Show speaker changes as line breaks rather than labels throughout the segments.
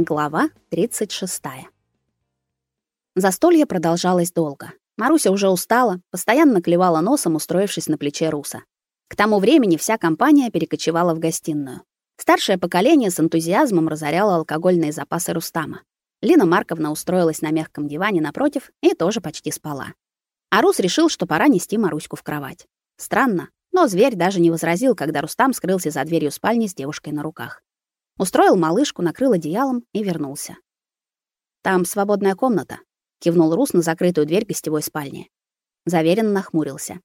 Глава 36. Застолье продолжалось долго. Маруся уже устала, постоянно клевала носом, устроившись на плече Руса. К тому времени вся компания перекочевала в гостиную. Старшее поколение с энтузиазмом разоряло алкогольные запасы Рустама. Лина Марковна устроилась на мягком диване напротив и тоже почти спала. А Рус решил, что пора нести Маруську в кровать. Странно, но зверь даже не возразил, когда Рустам скрылся за дверью спальни с девушкой на руках. Устроил малышку, накрыл одеялом и вернулся. Там свободная комната, кивнул Рус на закрытую дверь гостевой спальни. Заверенно нахмурился.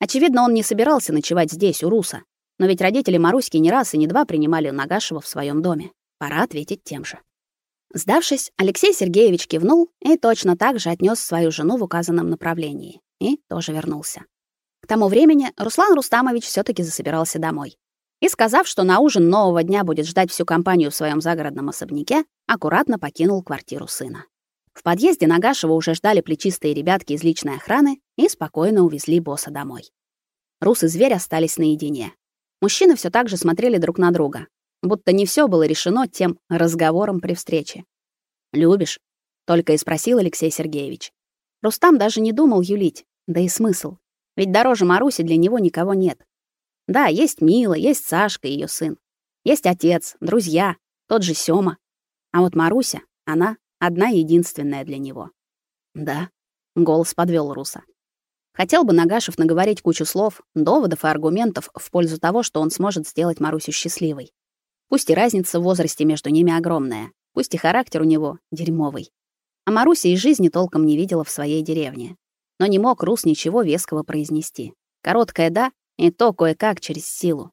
Очевидно, он не собирался ночевать здесь у Руса, но ведь родители Маруськи не раз и не два принимали Нагашева в своем доме. Пора ответить тем же. Сдавшись, Алексей Сергеевич кивнул и точно так же отнёс свою жену в указанном направлении и тоже вернулся. К тому времени Руслан Рустамович все таки засобирался домой и, сказав, что на ужин нового дня будет ждать всю компанию в своем загородном особняке, аккуратно покинул квартиру сына. В подъезде Нагашева уже ждали плечистые ребятки из личной охраны и спокойно увезли босса домой. Рус и зверь остались наедине. Мужчины все так же смотрели друг на друга, будто не все было решено тем разговором при встрече. «Любишь?» — только и спросил Алексей Сергеевич. Рустам даже не думал юлить, да и смысл. Ведь дороже Маруси для него никого нет. Да, есть Мила, есть Сашка, ее сын. Есть отец, друзья, тот же Сёма. А вот Маруся, она одна единственная для него. Да, голос подвел Руса. Хотел бы Нагашев наговорить кучу слов, доводов и аргументов в пользу того, что он сможет сделать Марусю счастливой. Пусть и разница в возрасте между ними огромная, пусть и характер у него дерьмовый. А Маруся и жизни толком не видела в своей деревне. Но не мог Рус ничего веского произнести. Короткое «да» И то кое-как через силу.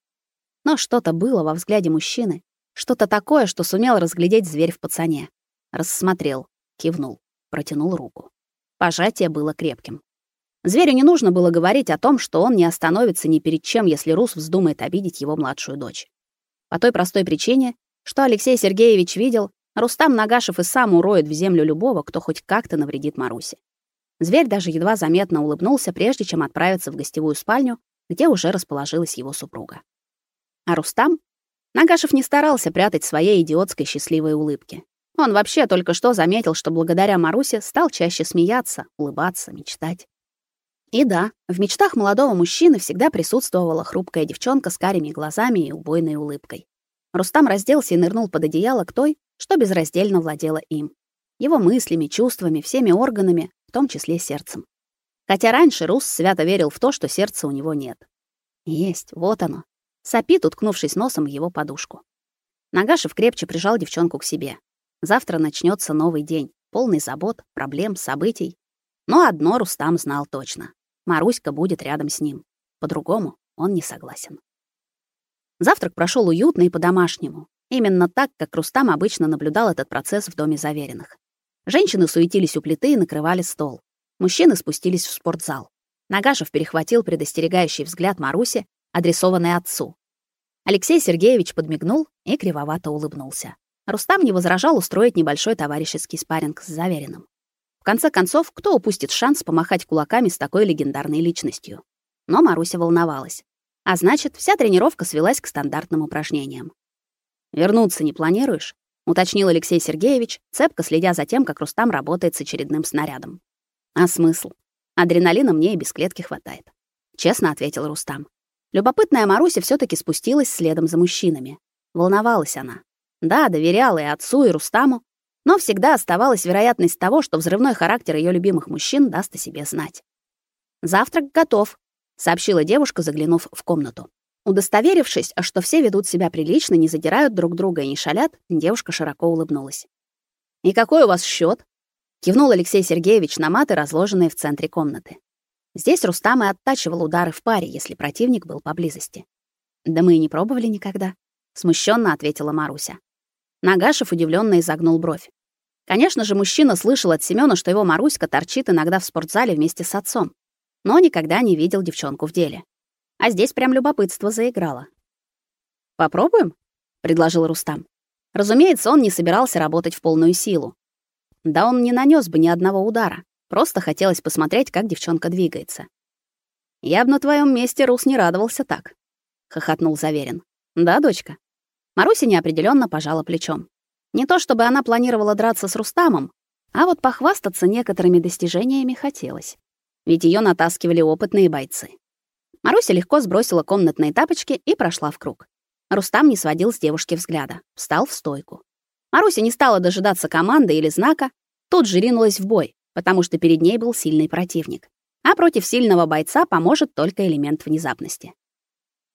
Но что-то было во взгляде мужчины, что-то такое, что сумел разглядеть зверь в пацане. Рассмотрел, кивнул, протянул руку. Пожатие было крепким. Зверю не нужно было говорить о том, что он не остановится ни перед чем, если Рус вздумает обидеть его младшую дочь. По той простой причине, что Алексей Сергеевич видел, Рустам Нагашев и сам уроет в землю любого, кто хоть как-то навредит Марусе. Зверь даже едва заметно улыбнулся, прежде чем отправиться в гостевую спальню где уже расположилась его супруга. А Рустам? Нагашев не старался прятать своей идиотской счастливой улыбки. Он вообще только что заметил, что благодаря Марусе стал чаще смеяться, улыбаться, мечтать. И да, в мечтах молодого мужчины всегда присутствовала хрупкая девчонка с карими глазами и убойной улыбкой. Рустам разделся и нырнул под одеяло к той, что безраздельно владела им. Его мыслями, чувствами, всеми органами, в том числе сердцем. Хотя раньше Рус свято верил в то, что сердца у него нет. Есть, вот оно. Сопит, уткнувшись носом в его подушку. Нагашев крепче прижал девчонку к себе. Завтра начнется новый день, полный забот, проблем, событий. Но одно Рустам знал точно. Маруська будет рядом с ним. По-другому он не согласен. Завтрак прошел уютно и по-домашнему. Именно так, как Рустам обычно наблюдал этот процесс в доме заверенных. Женщины суетились у плиты и накрывали стол. Мужчины спустились в спортзал. Нагашев перехватил предостерегающий взгляд Маруси, адресованный отцу. Алексей Сергеевич подмигнул и кривовато улыбнулся. Рустам не возражал устроить небольшой товарищеский спарринг с Заверенным. В конце концов, кто упустит шанс помахать кулаками с такой легендарной личностью? Но Маруся волновалась. А значит, вся тренировка свелась к стандартным упражнениям. «Вернуться не планируешь?» — уточнил Алексей Сергеевич, цепко следя за тем, как Рустам работает с очередным снарядом. А смысл? Адреналина мне и без клетки хватает, честно ответил Рустам. Любопытная Маруся все таки спустилась следом за мужчинами. Волновалась она. Да, доверяла и отцу, и Рустаму, но всегда оставалась вероятность того, что взрывной характер ее любимых мужчин даст о себе знать. Завтрак готов, сообщила девушка, заглянув в комнату. Удостоверившись, что все ведут себя прилично, не задирают друг друга и не шалят, девушка широко улыбнулась. «И какой у вас счет? Кивнул Алексей Сергеевич на маты, разложенные в центре комнаты. Здесь Рустам и оттачивал удары в паре, если противник был поблизости. Да мы и не пробовали никогда, смущенно ответила Маруся. Нагашев удивленно изогнул бровь. Конечно же, мужчина слышал от Семёна, что его Маруська торчит иногда в спортзале вместе с отцом, но никогда не видел девчонку в деле. А здесь прям любопытство заиграло. Попробуем? предложил Рустам. Разумеется, он не собирался работать в полную силу. Да он не нанес бы ни одного удара. Просто хотелось посмотреть, как девчонка двигается. Я бы на твоем месте, Рус, не радовался так, хохотнул Заверин. Да, дочка. Маруся неопределенно пожала плечом. Не то чтобы она планировала драться с Рустамом, а вот похвастаться некоторыми достижениями хотелось. Ведь ее натаскивали опытные бойцы. Маруся легко сбросила комнатные тапочки и прошла в круг. Рустам не сводил с девушки взгляда, встал в стойку. Маруся не стала дожидаться команды или знака, тут же ринулась в бой, потому что перед ней был сильный противник. А против сильного бойца поможет только элемент внезапности.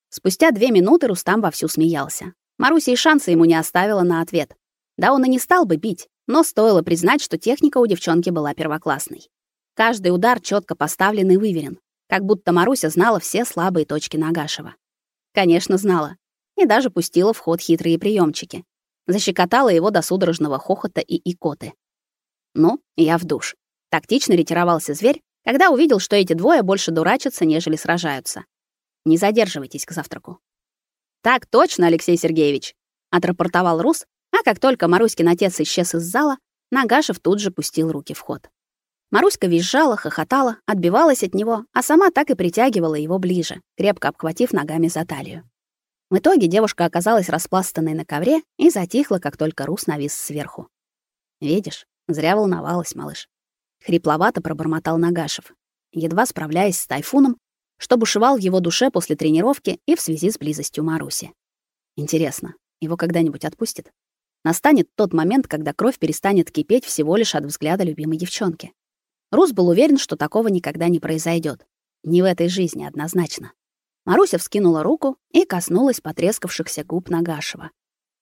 Спустя две минуты Рустам вовсю смеялся. Маруся и шанса ему не оставила на ответ. Да он и не стал бы бить, но стоило признать, что техника у девчонки была первоклассной. Каждый удар четко поставлен и выверен, как будто Маруся знала все слабые точки Нагашева. Конечно, знала. И даже пустила в ход хитрые приемчики. Защекотала его до судорожного хохота и икоты. Ну, я в душ. Тактично ретировался зверь, когда увидел, что эти двое больше дурачатся, нежели сражаются. Не задерживайтесь к завтраку. Так точно, Алексей Сергеевич, отрапортовал Рус, а как только Маруськин отец исчез из зала, Нагашев тут же пустил руки в ход. Маруська визжала, хохотала, отбивалась от него, а сама так и притягивала его ближе, крепко обхватив ногами за талию. В итоге девушка оказалась распластанной на ковре и затихла, как только Рус навис сверху. «Видишь, зря волновалась, малыш». Хрипловато пробормотал Нагашев, едва справляясь с тайфуном, что бушевал в его душе после тренировки и в связи с близостью Маруси. Интересно, его когда-нибудь отпустит? Настанет тот момент, когда кровь перестанет кипеть всего лишь от взгляда любимой девчонки. Рус был уверен, что такого никогда не произойдет. Не в этой жизни однозначно. Маруся вскинула руку и коснулась потрескавшихся губ Нагашева.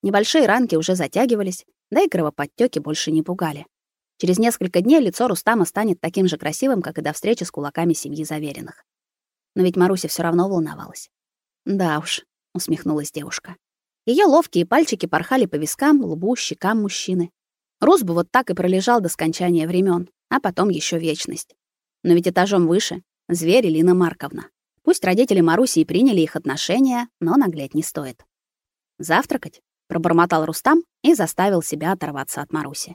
Небольшие ранки уже затягивались, да и кровоподтёки больше не пугали. Через несколько дней лицо Рустама станет таким же красивым, как и до встречи с кулаками семьи Заверенных. Но ведь Маруся все равно волновалась. «Да уж», — усмехнулась девушка. Ее ловкие пальчики порхали по вискам, лбу, щекам мужчины. Рус бы вот так и пролежал до скончания времен, а потом еще вечность. Но ведь этажом выше — зверь Лина Марковна. Пусть родители Маруси и приняли их отношения, но наглеть не стоит. «Завтракать?» — пробормотал Рустам и заставил себя оторваться от Маруси.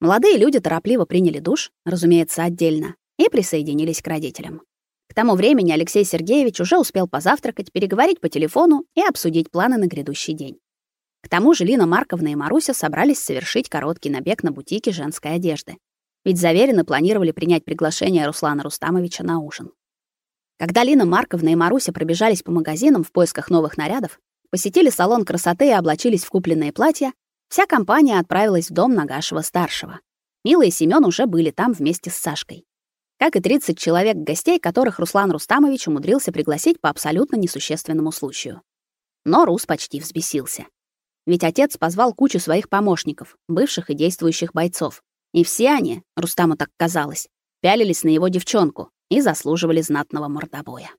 Молодые люди торопливо приняли душ, разумеется, отдельно, и присоединились к родителям. К тому времени Алексей Сергеевич уже успел позавтракать, переговорить по телефону и обсудить планы на грядущий день. К тому же Лина Марковна и Маруся собрались совершить короткий набег на бутики женской одежды. Ведь заверенно планировали принять приглашение Руслана Рустамовича на ужин. Когда Лина Марковна и Маруся пробежались по магазинам в поисках новых нарядов, посетили салон красоты и облачились в купленные платья, вся компания отправилась в дом Нагашева-старшего. Мила и Семён уже были там вместе с Сашкой как и 30 человек гостей, которых Руслан Рустамович умудрился пригласить по абсолютно несущественному случаю. Но Рус почти взбесился. Ведь отец позвал кучу своих помощников, бывших и действующих бойцов. И все они, Рустаму так казалось, пялились на его девчонку и заслуживали знатного мордобоя.